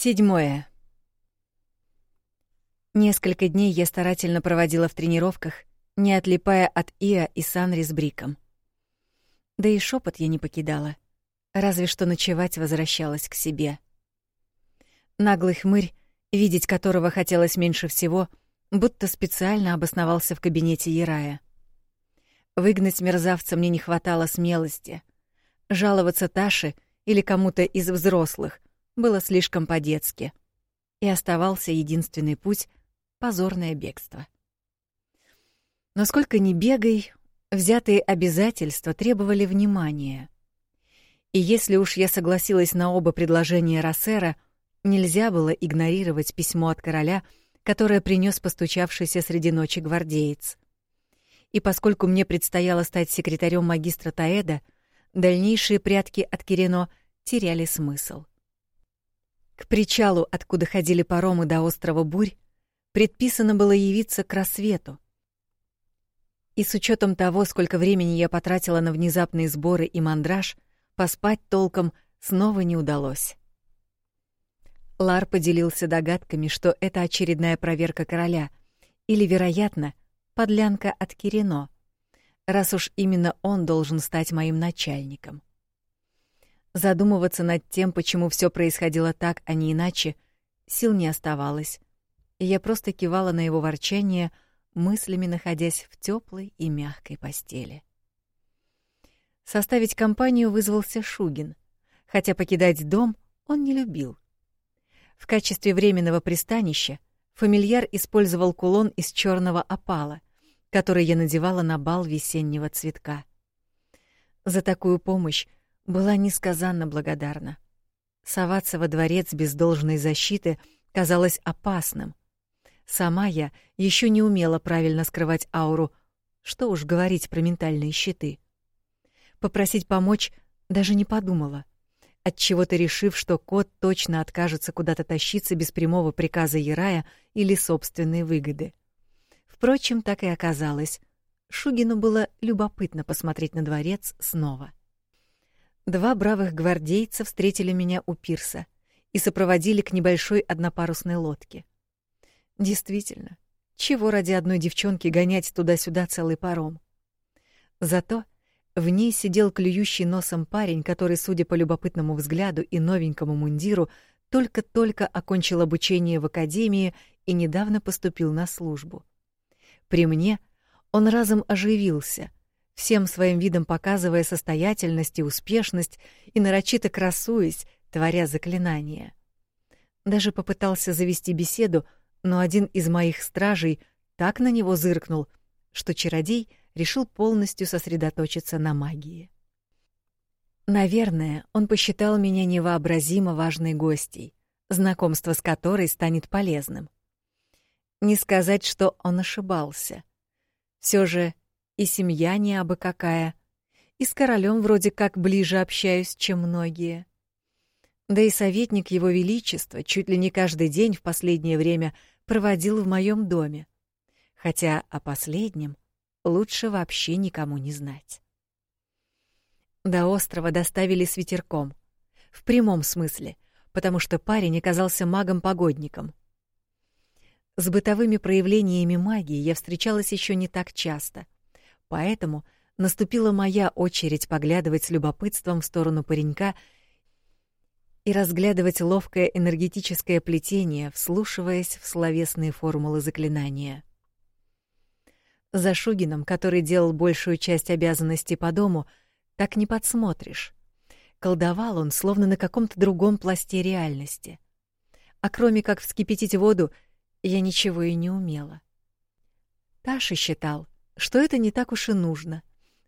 Седьмое. Несколько дней я старательно проводила в тренировках, не отлипая от Иа и Санри с Бриком. Да и шепот я не покидала, разве что ночевать возвращалась к себе. Наглый хмырь, видеть которого хотелось меньше всего, будто специально обосновался в кабинете Ярая. Выгнать мерзавца мне не хватало смелости. Жаловаться Таше или кому-то из взрослых было слишком по-детски. И оставался единственный путь — позорное бегство. Но сколько ни бегай, взятые обязательства требовали внимания. И если уж я согласилась на оба предложения Рассера, нельзя было игнорировать письмо от короля, которое принес постучавшийся среди ночи гвардеец. И поскольку мне предстояло стать секретарем магистра Таэда, дальнейшие прятки от Кирино теряли смысл. К причалу, откуда ходили паромы до острова Бурь, предписано было явиться к рассвету. И с учетом того, сколько времени я потратила на внезапные сборы и мандраж, поспать толком снова не удалось. Лар поделился догадками, что это очередная проверка короля, или, вероятно, подлянка от Кирино, раз уж именно он должен стать моим начальником. Задумываться над тем, почему все происходило так, а не иначе, сил не оставалось. И я просто кивала на его ворчание, мыслями находясь в теплой и мягкой постели. Составить компанию вызвался Шугин, хотя покидать дом он не любил. В качестве временного пристанища фамильяр использовал кулон из черного опала, который я надевала на бал весеннего цветка. За такую помощь была несказанно благодарна. Соваться во дворец без должной защиты казалось опасным. Сама я еще не умела правильно скрывать ауру, что уж говорить про ментальные щиты. Попросить помочь даже не подумала, отчего-то решив, что кот точно откажется куда-то тащиться без прямого приказа Ярая или собственной выгоды. Впрочем, так и оказалось. Шугину было любопытно посмотреть на дворец снова. Два бравых гвардейца встретили меня у пирса и сопроводили к небольшой однопарусной лодке. Действительно, чего ради одной девчонки гонять туда-сюда целый паром? Зато в ней сидел клюющий носом парень, который, судя по любопытному взгляду и новенькому мундиру, только-только окончил обучение в академии и недавно поступил на службу. При мне он разом оживился, всем своим видом показывая состоятельность и успешность и нарочито красуясь, творя заклинания. Даже попытался завести беседу, но один из моих стражей так на него зыркнул, что чародей решил полностью сосредоточиться на магии. Наверное, он посчитал меня невообразимо важной гостьей, знакомство с которой станет полезным. Не сказать, что он ошибался. Все же и семья не абы какая, и с королем вроде как ближе общаюсь, чем многие. Да и советник его величества чуть ли не каждый день в последнее время проводил в моем доме. Хотя о последнем лучше вообще никому не знать. До острова доставили с ветерком. В прямом смысле, потому что парень оказался магом-погодником. С бытовыми проявлениями магии я встречалась еще не так часто — Поэтому наступила моя очередь поглядывать с любопытством в сторону паренька и разглядывать ловкое энергетическое плетение, вслушиваясь в словесные формулы заклинания. За Шугином, который делал большую часть обязанностей по дому, так не подсмотришь. Колдовал он словно на каком-то другом пласте реальности. А кроме как вскипятить воду, я ничего и не умела. Таша считал, что это не так уж и нужно,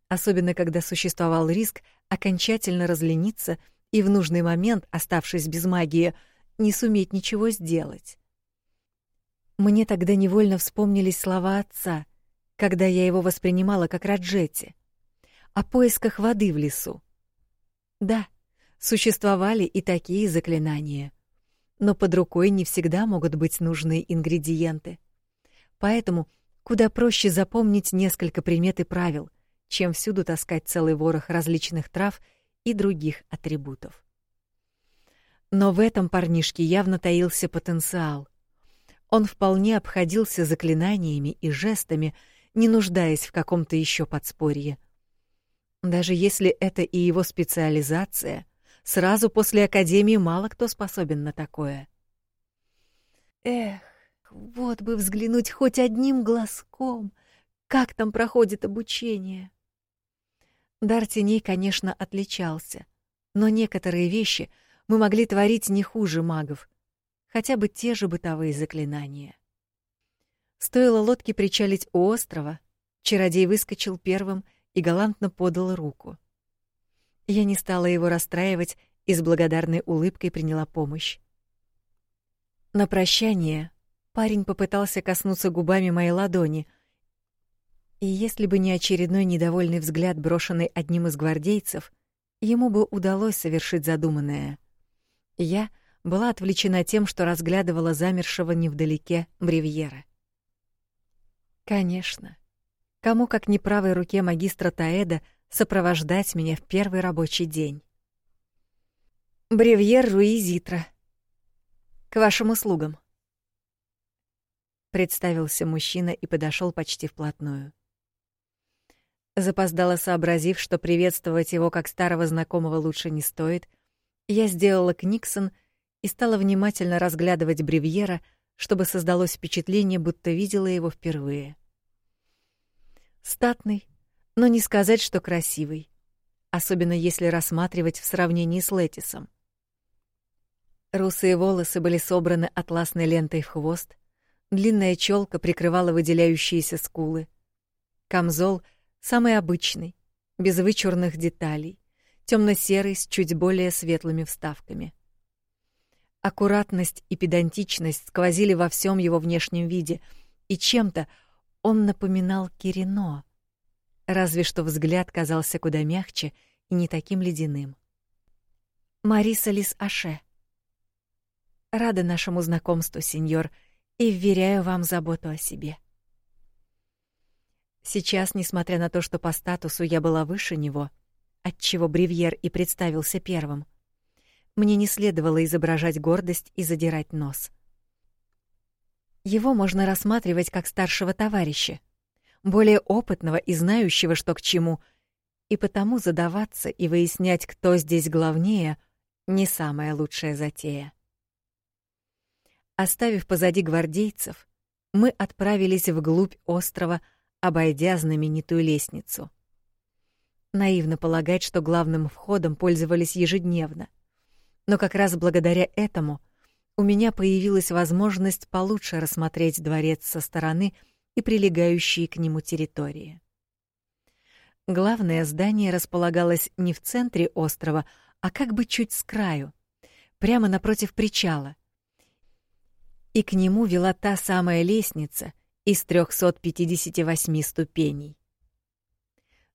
особенно когда существовал риск окончательно разлениться и в нужный момент, оставшись без магии, не суметь ничего сделать. Мне тогда невольно вспомнились слова отца, когда я его воспринимала как Раджетти, о поисках воды в лесу. Да, существовали и такие заклинания, но под рукой не всегда могут быть нужные ингредиенты. Поэтому Куда проще запомнить несколько примет и правил, чем всюду таскать целый ворох различных трав и других атрибутов. Но в этом парнишке явно таился потенциал. Он вполне обходился заклинаниями и жестами, не нуждаясь в каком-то еще подспорье. Даже если это и его специализация, сразу после академии мало кто способен на такое. Эх, вот бы взглянуть хоть одним глазком, как там проходит обучение. Дар теней, конечно, отличался, но некоторые вещи мы могли творить не хуже магов, хотя бы те же бытовые заклинания. Стоило лодке причалить у острова, чародей выскочил первым и галантно подал руку. Я не стала его расстраивать и с благодарной улыбкой приняла помощь. На прощание парень попытался коснуться губами моей ладони, и если бы не очередной недовольный взгляд, брошенный одним из гвардейцев, ему бы удалось совершить задуманное. Я была отвлечена тем, что разглядывала замершего невдалеке бревьера. Конечно, кому как не правой руке магистра Таэда сопровождать меня в первый рабочий день. Бревьер Руизитра. К вашим услугам. Представился мужчина и подошел почти вплотную. Запоздало сообразив, что приветствовать его как старого знакомого лучше не стоит, я сделала книксон и стала внимательно разглядывать бревьера, чтобы создалось впечатление, будто видела его впервые. Статный, но не сказать, что красивый, особенно если рассматривать в сравнении с Летисом. Русые волосы были собраны атласной лентой в хвост, длинная челка прикрывала выделяющиеся скулы. Камзол самый обычный, без вычурных деталей, темно серый с чуть более светлыми вставками. Аккуратность и педантичность сквозили во всем его внешнем виде, и чем-то он напоминал Кирино, разве что взгляд казался куда мягче и не таким ледяным. Мариса Лис Аше. Рада нашему знакомству, сеньор, и вверяю вам заботу о себе. Сейчас, несмотря на то, что по статусу я была выше него, отчего Бривьер и представился первым, мне не следовало изображать гордость и задирать нос. Его можно рассматривать как старшего товарища, более опытного и знающего, что к чему, и потому задаваться и выяснять, кто здесь главнее, не самая лучшая затея. Оставив позади гвардейцев, мы отправились вглубь острова, обойдя знаменитую лестницу. Наивно полагать, что главным входом пользовались ежедневно — но как раз благодаря этому у меня появилась возможность получше рассмотреть дворец со стороны и прилегающие к нему территории. Главное здание располагалось не в центре острова, а как бы чуть с краю, прямо напротив причала. И к нему вела та самая лестница из 358 ступеней.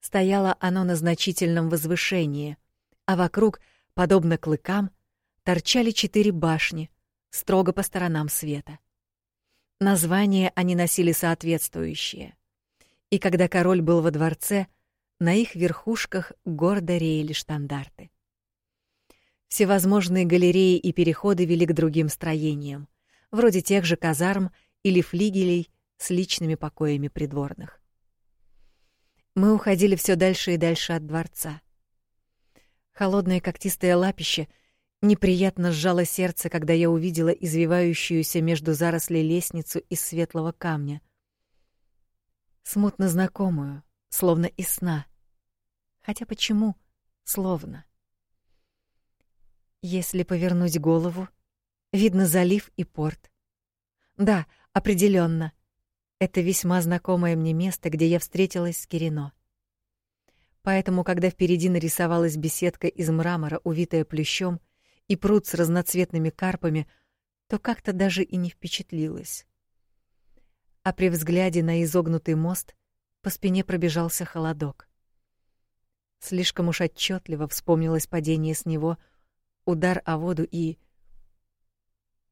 Стояло оно на значительном возвышении, а вокруг, подобно клыкам, торчали четыре башни, строго по сторонам света. Названия они носили соответствующие. И когда король был во дворце, на их верхушках гордо реяли штандарты. Всевозможные галереи и переходы вели к другим строениям, вроде тех же казарм или флигелей с личными покоями придворных. Мы уходили все дальше и дальше от дворца. Холодное когтистое лапище — Неприятно сжало сердце, когда я увидела извивающуюся между зарослей лестницу из светлого камня. Смутно знакомую, словно из сна. Хотя почему словно? Если повернуть голову, видно залив и порт. Да, определенно. Это весьма знакомое мне место, где я встретилась с Кирино. Поэтому, когда впереди нарисовалась беседка из мрамора, увитая плющом, и пруд с разноцветными карпами, то как-то даже и не впечатлилась. А при взгляде на изогнутый мост по спине пробежался холодок. Слишком уж отчетливо вспомнилось падение с него, удар о воду и...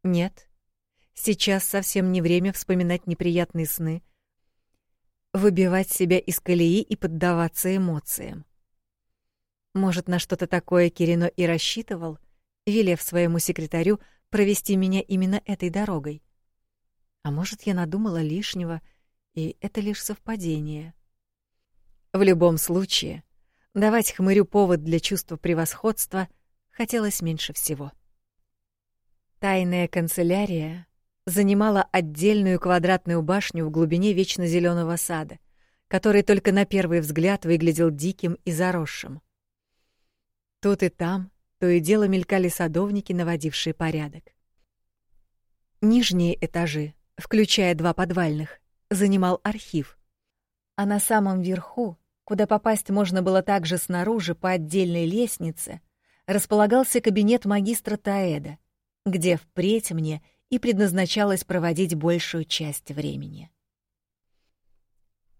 Нет, сейчас совсем не время вспоминать неприятные сны, выбивать себя из колеи и поддаваться эмоциям. Может, на что-то такое Кирино и рассчитывал — велев своему секретарю провести меня именно этой дорогой. А может, я надумала лишнего, и это лишь совпадение. В любом случае, давать хмырю повод для чувства превосходства хотелось меньше всего. Тайная канцелярия занимала отдельную квадратную башню в глубине вечно зеленого сада, который только на первый взгляд выглядел диким и заросшим. Тут и там то и дело мелькали садовники, наводившие порядок. Нижние этажи включая два подвальных, занимал архив. А на самом верху, куда попасть можно было также снаружи по отдельной лестнице, располагался кабинет магистра Таэда, где впредь мне и предназначалось проводить большую часть времени.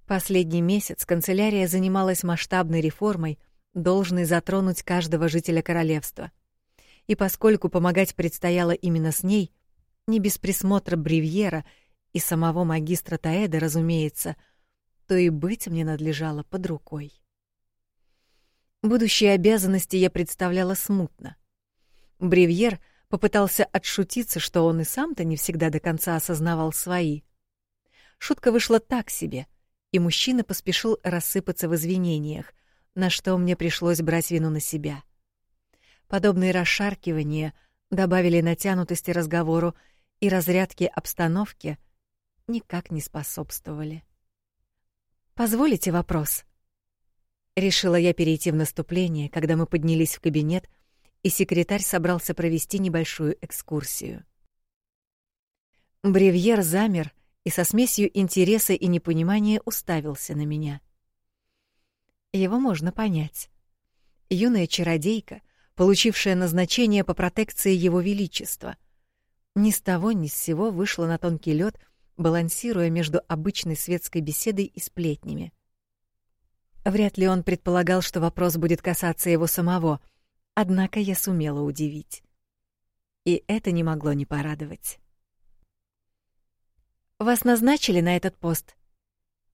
Последний месяц канцелярия занималась масштабной реформой, должной затронуть каждого жителя королевства. И поскольку помогать предстояло именно с ней — не без присмотра Бривьера и самого магистра Таэда, разумеется, то и быть мне надлежало под рукой. Будущие обязанности я представляла смутно. Бривьер попытался отшутиться, что он и сам-то не всегда до конца осознавал свои. Шутка вышла так себе, и мужчина поспешил рассыпаться в извинениях, на что мне пришлось брать вину на себя. Подобные расшаркивания добавили натянутости разговору и разрядки обстановки никак не способствовали. «Позволите вопрос?» Решила я перейти в наступление, когда мы поднялись в кабинет, и секретарь собрался провести небольшую экскурсию. Бревьер замер и со смесью интереса и непонимания уставился на меня. Его можно понять. Юная чародейка, получившая назначение по протекции его величества, ни с того ни с сего вышла на тонкий лед, балансируя между обычной светской беседой и сплетнями. Вряд ли он предполагал, что вопрос будет касаться его самого, однако я сумела удивить. И это не могло не порадовать. «Вас назначили на этот пост?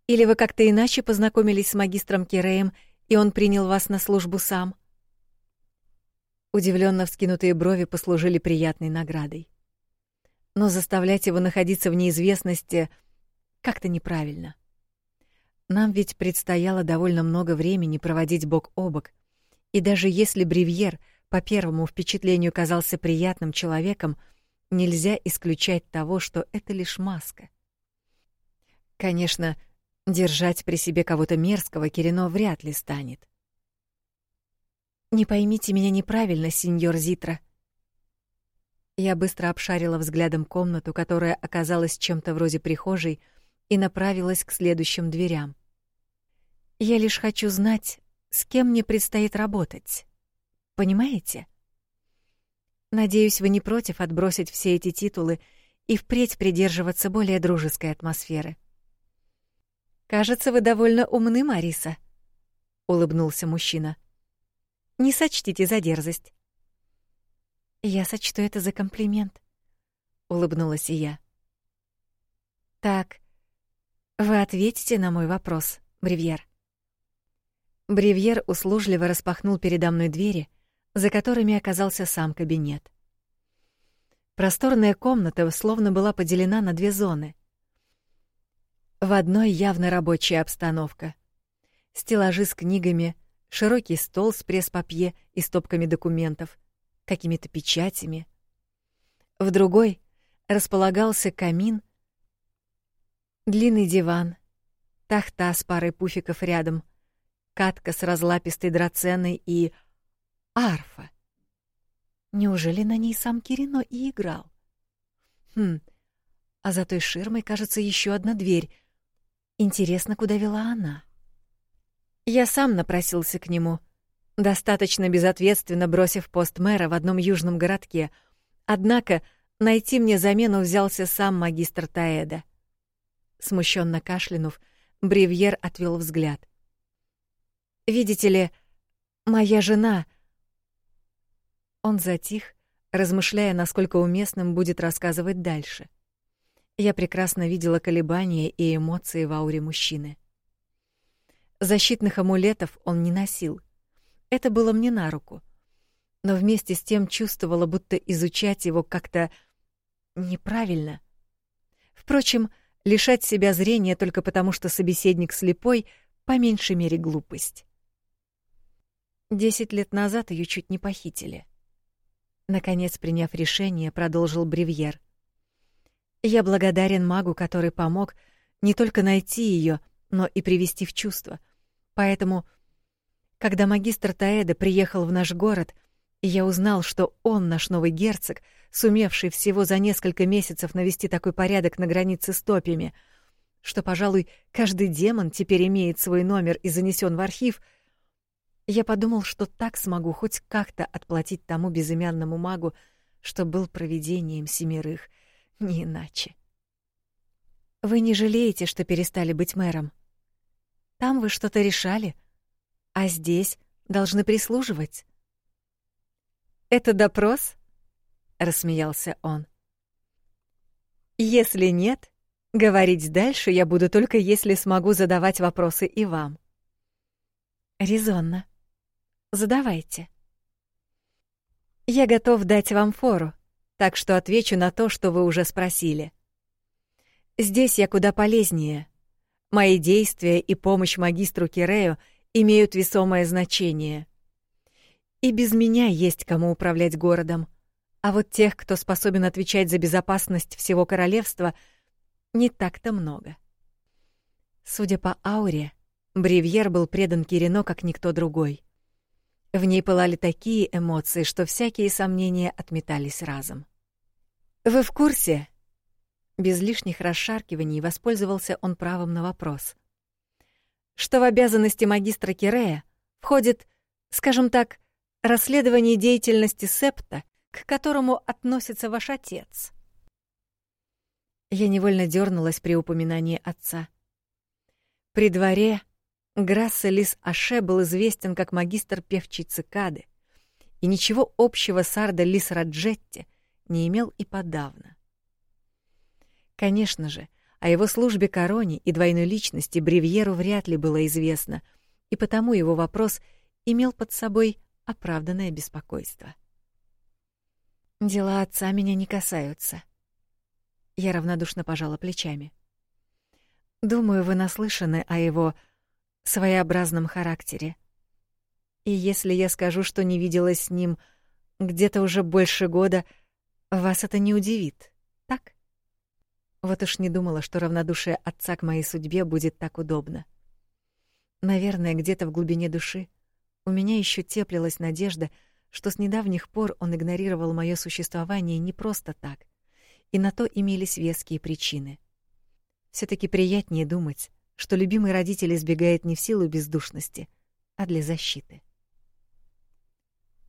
Или вы как-то иначе познакомились с магистром Киреем, и он принял вас на службу сам?» Удивленно вскинутые брови послужили приятной наградой но заставлять его находиться в неизвестности как-то неправильно. Нам ведь предстояло довольно много времени проводить бок о бок, и даже если Бривьер по первому впечатлению казался приятным человеком, нельзя исключать того, что это лишь маска. Конечно, держать при себе кого-то мерзкого Кирино вряд ли станет. Не поймите меня неправильно, сеньор Зитра. Я быстро обшарила взглядом комнату, которая оказалась чем-то вроде прихожей, и направилась к следующим дверям. Я лишь хочу знать, с кем мне предстоит работать. Понимаете? Надеюсь, вы не против отбросить все эти титулы и впредь придерживаться более дружеской атмосферы. Кажется, вы довольно умны, Мариса, улыбнулся мужчина. Не сочтите за дерзость. Я сочту это за комплимент, улыбнулась я. Так, вы ответите на мой вопрос, Бривьер. Бривьер услужливо распахнул передо мной двери, за которыми оказался сам кабинет. Просторная комната словно была поделена на две зоны. В одной явно рабочая обстановка. Стеллажи с книгами, широкий стол с пресс-папье и стопками документов — какими-то печатями. В другой располагался камин, длинный диван, тахта с парой пуфиков рядом, катка с разлапистой драценой и арфа. Неужели на ней сам Кирино и играл? Хм, а за той ширмой, кажется, еще одна дверь. Интересно, куда вела она? Я сам напросился к нему — достаточно безответственно бросив пост мэра в одном южном городке. Однако найти мне замену взялся сам магистр Таэда. Смущенно кашлянув, Бривьер отвел взгляд. Видите ли, моя жена Он затих, размышляя, насколько уместным будет рассказывать дальше. Я прекрасно видела колебания и эмоции в ауре мужчины. Защитных амулетов он не носил — это было мне на руку. но вместе с тем чувствовала, будто изучать его как-то неправильно. Впрочем, лишать себя зрения только потому, что собеседник слепой, по меньшей мере глупость. Десять лет назад ее чуть не похитили. Наконец, приняв решение, продолжил Бревьер. Я благодарен магу, который помог не только найти ее, но и привести в чувство. Поэтому, когда магистр Таэда приехал в наш город, я узнал, что он наш новый герцог, сумевший всего за несколько месяцев навести такой порядок на границе с топями, что, пожалуй, каждый демон теперь имеет свой номер и занесен в архив, я подумал, что так смогу хоть как-то отплатить тому безымянному магу, что был провидением семерых, не иначе. Вы не жалеете, что перестали быть мэром? Там вы что-то решали, а здесь должны прислуживать. Это допрос? рассмеялся он. Если нет, говорить дальше я буду только если смогу задавать вопросы и вам. Резонно. Задавайте. Я готов дать вам фору, так что отвечу на то, что вы уже спросили. Здесь я куда полезнее. Мои действия и помощь магистру Кирею имеют весомое значение. И без меня есть кому управлять городом. А вот тех, кто способен отвечать за безопасность всего королевства, не так-то много. Судя по ауре, Бревьер был предан Кирино как никто другой. В ней пылали такие эмоции, что всякие сомнения отметались разом. «Вы в курсе?» Без лишних расшаркиваний воспользовался он правом на вопрос. «Что в обязанности магистра Кирея входит, скажем так, расследование деятельности Септа, к которому относится ваш отец?» Я невольно дернулась при упоминании отца. При дворе Грасса Лис Аше был известен как магистр певчей цикады, и ничего общего с Ардо Лис Раджетти не имел и подавно. Конечно же, о его службе короне и двойной личности Бревьеру вряд ли было известно, и потому его вопрос имел под собой оправданное беспокойство. «Дела отца меня не касаются». Я равнодушно пожала плечами. «Думаю, вы наслышаны о его своеобразном характере. И если я скажу, что не виделась с ним где-то уже больше года, вас это не удивит, так?» Вот уж не думала, что равнодушие отца к моей судьбе будет так удобно. Наверное, где-то в глубине души у меня еще теплилась надежда, что с недавних пор он игнорировал мое существование не просто так, и на то имелись веские причины. все таки приятнее думать, что любимый родитель избегает не в силу бездушности, а для защиты.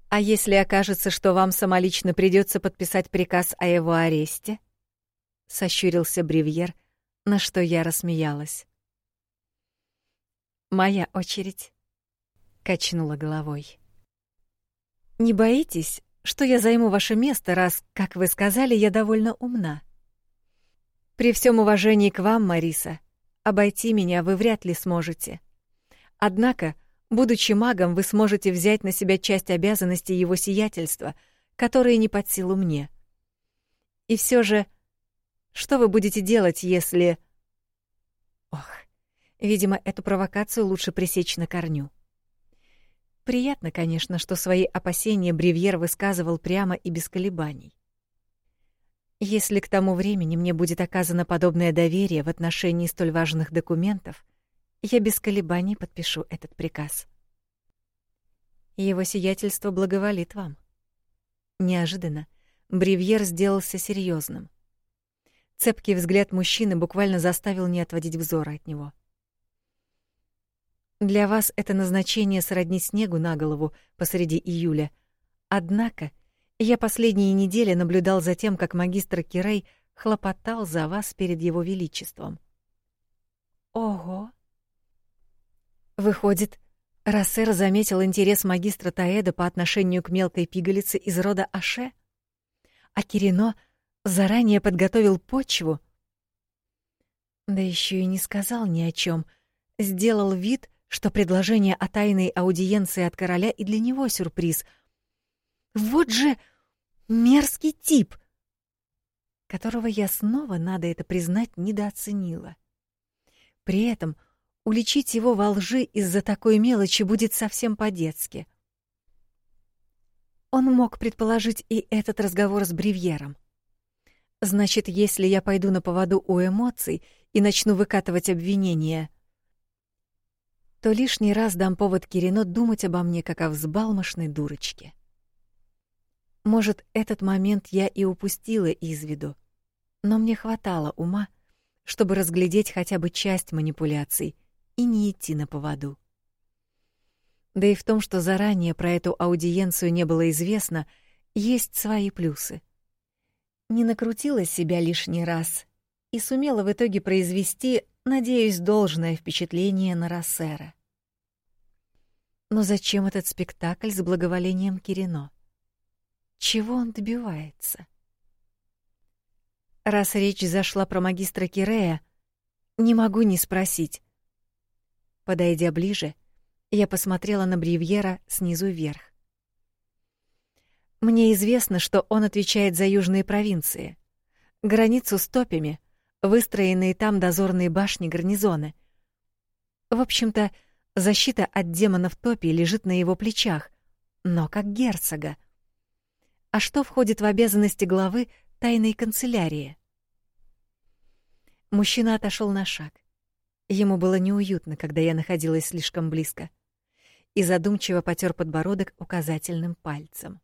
А если окажется, что вам самолично придется подписать приказ о его аресте? сощурился Бревьер, на что я рассмеялась. Моя очередь, качнула головой. Не боитесь, что я займу ваше место, раз, как вы сказали, я довольно умна? При всем уважении к вам, Мариса, обойти меня вы вряд ли сможете. Однако, будучи магом, вы сможете взять на себя часть обязанностей его сиятельства, которые не под силу мне. И все же что вы будете делать, если... Ох, видимо, эту провокацию лучше пресечь на корню. Приятно, конечно, что свои опасения Бревьер высказывал прямо и без колебаний. Если к тому времени мне будет оказано подобное доверие в отношении столь важных документов, я без колебаний подпишу этот приказ. Его сиятельство благоволит вам. Неожиданно Бревьер сделался серьезным. Цепкий взгляд мужчины буквально заставил не отводить взора от него. Для вас это назначение сродни снегу на голову посреди июля. Однако я последние недели наблюдал за тем, как магистр Кирей хлопотал за вас перед его величеством. Ого. Выходит, Рассер заметил интерес магистра Таэда по отношению к мелкой пигалице из рода Аше, а Кирино — заранее подготовил почву. Да еще и не сказал ни о чем, сделал вид, что предложение о тайной аудиенции от короля и для него сюрприз. Вот же мерзкий тип, которого я снова, надо это признать, недооценила. При этом уличить его во лжи из-за такой мелочи будет совсем по-детски. Он мог предположить и этот разговор с Бривьером. Значит, если я пойду на поводу у эмоций и начну выкатывать обвинения, то лишний раз дам повод Кирино думать обо мне как о взбалмошной дурочке. Может, этот момент я и упустила из виду, но мне хватало ума, чтобы разглядеть хотя бы часть манипуляций и не идти на поводу. Да и в том, что заранее про эту аудиенцию не было известно, есть свои плюсы. Не накрутила себя лишний раз и сумела в итоге произвести, надеюсь, должное впечатление на Рассера. Но зачем этот спектакль с благоволением Кирино? Чего он добивается? Раз речь зашла про магистра Кирея, не могу не спросить. Подойдя ближе, я посмотрела на Бривьера снизу вверх. Мне известно, что он отвечает за южные провинции, границу с топями, выстроенные там дозорные башни гарнизоны. В общем-то, защита от демонов топи лежит на его плечах, но как герцога — а что входит в обязанности главы тайной канцелярии? Мужчина отошел на шаг. Ему было неуютно, когда я находилась слишком близко, и задумчиво потер подбородок указательным пальцем.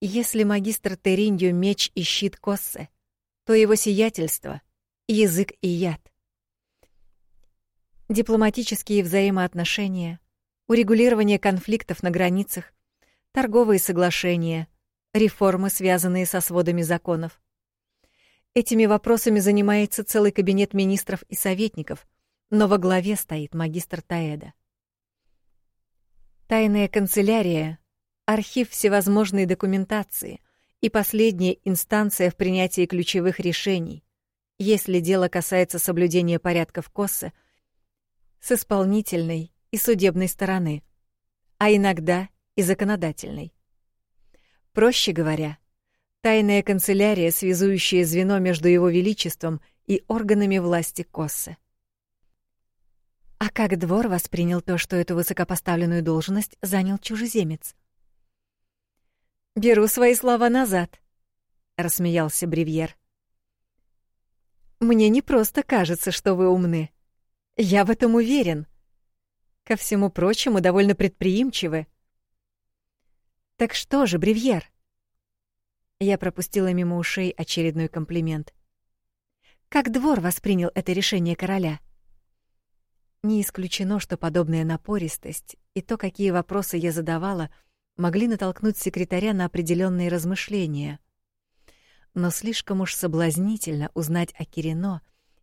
Если магистр Теринью меч и щит Коссе, то его сиятельство — язык и яд. Дипломатические взаимоотношения, урегулирование конфликтов на границах, торговые соглашения, реформы, связанные со сводами законов. Этими вопросами занимается целый кабинет министров и советников, но во главе стоит магистр Таэда. Тайная канцелярия — архив всевозможной документации и последняя инстанция в принятии ключевых решений, если дело касается соблюдения порядков КОСа с исполнительной и судебной стороны, а иногда и законодательной. Проще говоря, тайная канцелярия, связующая звено между его величеством и органами власти Коссы. А как двор воспринял то, что эту высокопоставленную должность занял чужеземец? «Беру свои слова назад», — рассмеялся Бривьер. «Мне не просто кажется, что вы умны. Я в этом уверен. Ко всему прочему, довольно предприимчивы. Так что же, Бривьер? Я пропустила мимо ушей очередной комплимент. Как двор воспринял это решение короля? Не исключено, что подобная напористость и то, какие вопросы я задавала, могли натолкнуть секретаря на определенные размышления. Но слишком уж соблазнительно узнать о Кирино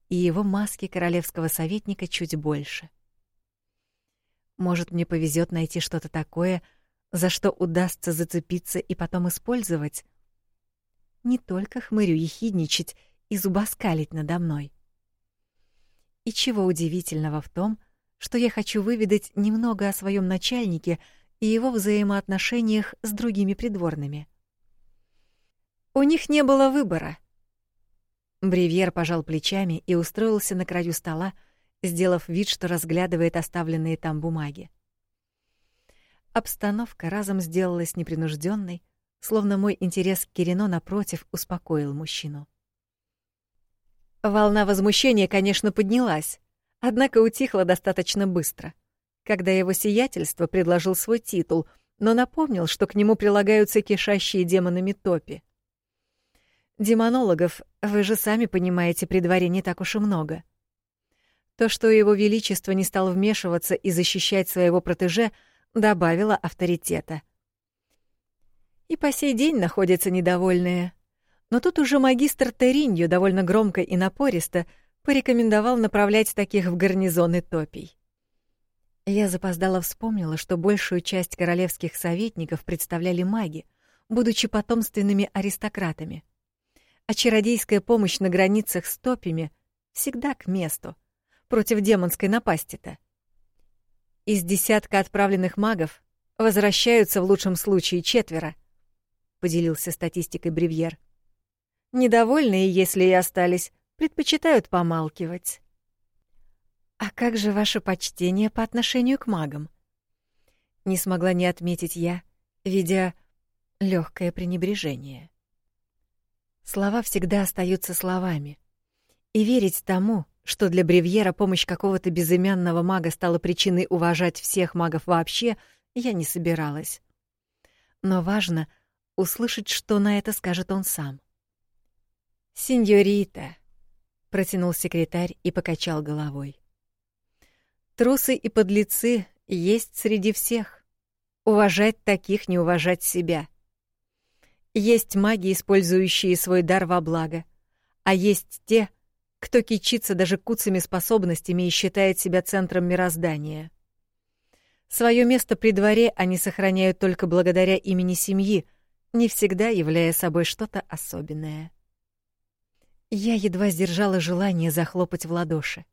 и его маске королевского советника чуть больше. Может, мне повезет найти что-то такое, за что удастся зацепиться и потом использовать. Не только хмырю ехидничать и зубоскалить надо мной. И чего удивительного в том, что я хочу выведать немного о своем начальнике и его взаимоотношениях с другими придворными. У них не было выбора. Бривьер пожал плечами и устроился на краю стола, сделав вид, что разглядывает оставленные там бумаги. Обстановка разом сделалась непринужденной, словно мой интерес к Кирино напротив успокоил мужчину. Волна возмущения, конечно, поднялась, однако утихла достаточно быстро, когда его сиятельство предложил свой титул, но напомнил, что к нему прилагаются кишащие демонами топи. Демонологов, вы же сами понимаете, при дворе не так уж и много. То, что его величество не стал вмешиваться и защищать своего протеже — добавила авторитета. И по сей день находятся недовольные. Но тут уже магистр Теринью довольно громко и напористо порекомендовал направлять таких в гарнизоны топий. Я запоздала вспомнила, что большую часть королевских советников представляли маги, будучи потомственными аристократами. А чародейская помощь на границах с топями всегда к месту, против демонской напасти-то. Из десятка отправленных магов Возвращаются в лучшем случае четверо, поделился статистикой Бревьер. Недовольные, если и остались, предпочитают помалкивать. А как же ваше почтение по отношению к магам? Не смогла не отметить я, видя легкое пренебрежение. Слова всегда остаются словами. И верить тому, что для Бревьера помощь какого-то безымянного мага стала причиной уважать всех магов вообще, я не собиралась. Но важно услышать, что на это скажет он сам. «Сеньорита», — протянул секретарь и покачал головой. «Трусы и подлецы есть среди всех. Уважать таких не уважать себя. Есть маги, использующие свой дар во благо, а есть те, кто кичится даже куцами способностями и считает себя центром мироздания. Своё место при дворе они сохраняют только благодаря имени семьи, не всегда являя собой что-то особенное. Я едва сдержала желание захлопать в ладоши.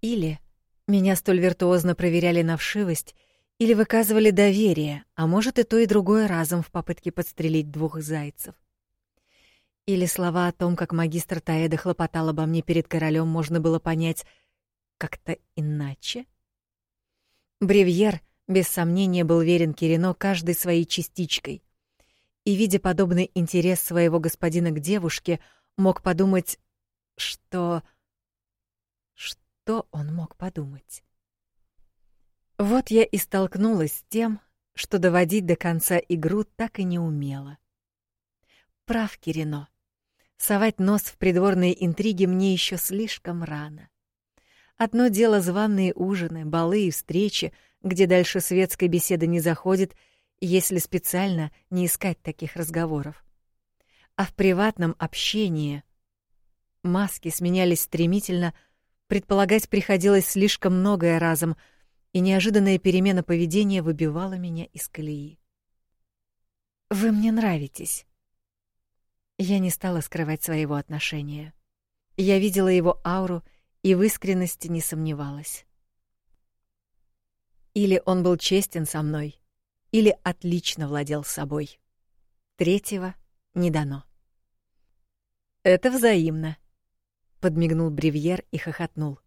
Или меня столь виртуозно проверяли на вшивость, или выказывали доверие, а может и то, и другое разом в попытке подстрелить двух зайцев. Или слова о том, как магистр Таэда хлопотал обо мне перед королем, можно было понять как-то иначе? Бревьер, без сомнения, был верен Кирино каждой своей частичкой. И, видя подобный интерес своего господина к девушке, мог подумать, что... Что он мог подумать? Вот я и столкнулась с тем, что доводить до конца игру так и не умела. Прав Кирино. Совать нос в придворные интриги мне еще слишком рано. Одно дело званые ужины, балы и встречи, где дальше светской беседы не заходит, если специально не искать таких разговоров. А в приватном общении маски сменялись стремительно, предполагать приходилось слишком многое разом — и неожиданная перемена поведения выбивала меня из колеи. «Вы мне нравитесь». Я не стала скрывать своего отношения. Я видела его ауру и в искренности не сомневалась. Или он был честен со мной, или отлично владел собой. Третьего не дано. «Это взаимно», — подмигнул Бревьер и хохотнул.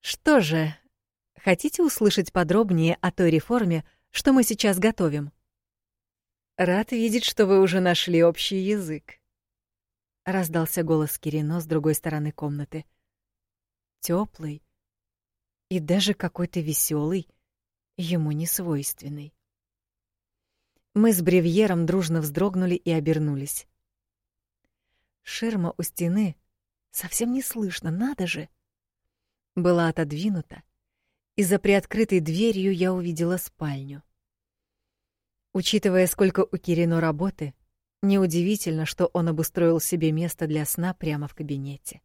«Что же, Хотите услышать подробнее о той реформе, что мы сейчас готовим? Рад видеть, что вы уже нашли общий язык. Раздался голос Кирино с другой стороны комнаты. Теплый и даже какой-то веселый, ему не свойственный. Мы с Бревьером дружно вздрогнули и обернулись. Ширма у стены совсем не слышно, надо же. Была отодвинута, и за приоткрытой дверью я увидела спальню. Учитывая, сколько у Кирино работы, неудивительно, что он обустроил себе место для сна прямо в кабинете.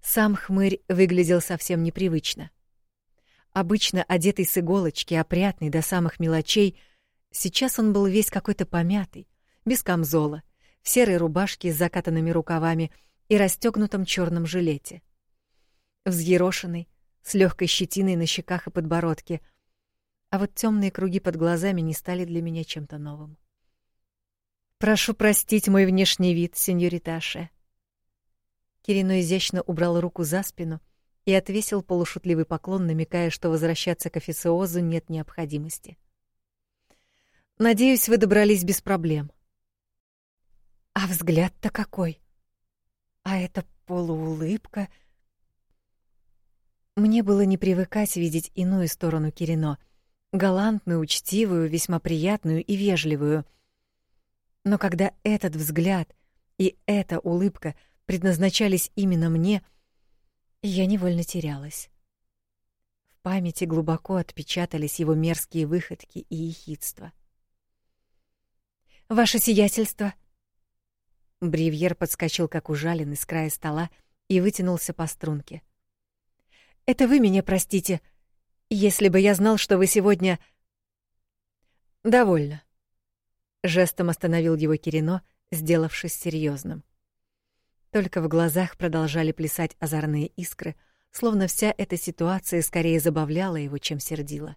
Сам хмырь выглядел совсем непривычно. Обычно одетый с иголочки, опрятный до самых мелочей, сейчас он был весь какой-то помятый, без камзола, в серой рубашке с закатанными рукавами и расстегнутом черном жилете. Взъерошенный, с легкой щетиной на щеках и подбородке, а вот темные круги под глазами не стали для меня чем-то новым. Прошу простить мой внешний вид, сеньориташе. Кирино изящно убрал руку за спину и отвесил полушутливый поклон, намекая, что возвращаться к официозу нет необходимости. Надеюсь, вы добрались без проблем. А взгляд-то какой! А эта полуулыбка — мне было не привыкать видеть иную сторону Кирино, галантную, учтивую, весьма приятную и вежливую. Но когда этот взгляд и эта улыбка предназначались именно мне, я невольно терялась. В памяти глубоко отпечатались его мерзкие выходки и ехидства. «Ваше сиятельство!» Бривьер подскочил, как ужаленный, с края стола и вытянулся по струнке. Это вы меня простите. Если бы я знал, что вы сегодня довольно. Жестом остановил его Кирино, сделавшись серьезным. Только в глазах продолжали плясать озорные искры, словно вся эта ситуация скорее забавляла его, чем сердила.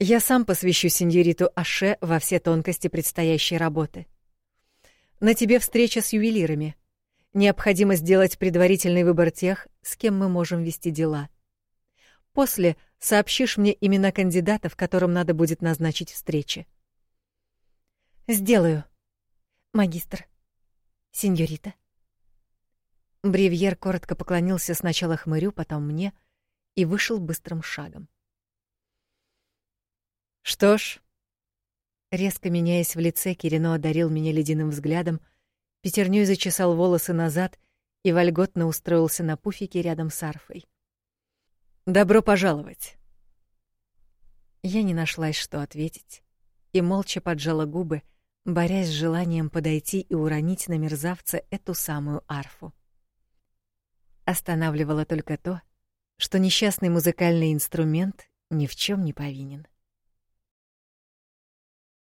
Я сам посвящу сеньориту Аше во все тонкости предстоящей работы. На тебе встреча с ювелирами. Необходимо сделать предварительный выбор тех, с кем мы можем вести дела. После сообщишь мне имена кандидатов, которым надо будет назначить встречи. Сделаю. Магистр. Сеньорита. Бревьер коротко поклонился сначала хмырю, потом мне и вышел быстрым шагом. Что ж, резко меняясь в лице, Кирино одарил меня ледяным взглядом, пятерней зачесал волосы назад и вольготно устроился на пуфике рядом с арфой. Добро пожаловать. Я не нашлась, что ответить, и молча поджала губы, борясь с желанием подойти и уронить на мерзавца эту самую арфу. Останавливало только то, что несчастный музыкальный инструмент ни в чем не повинен.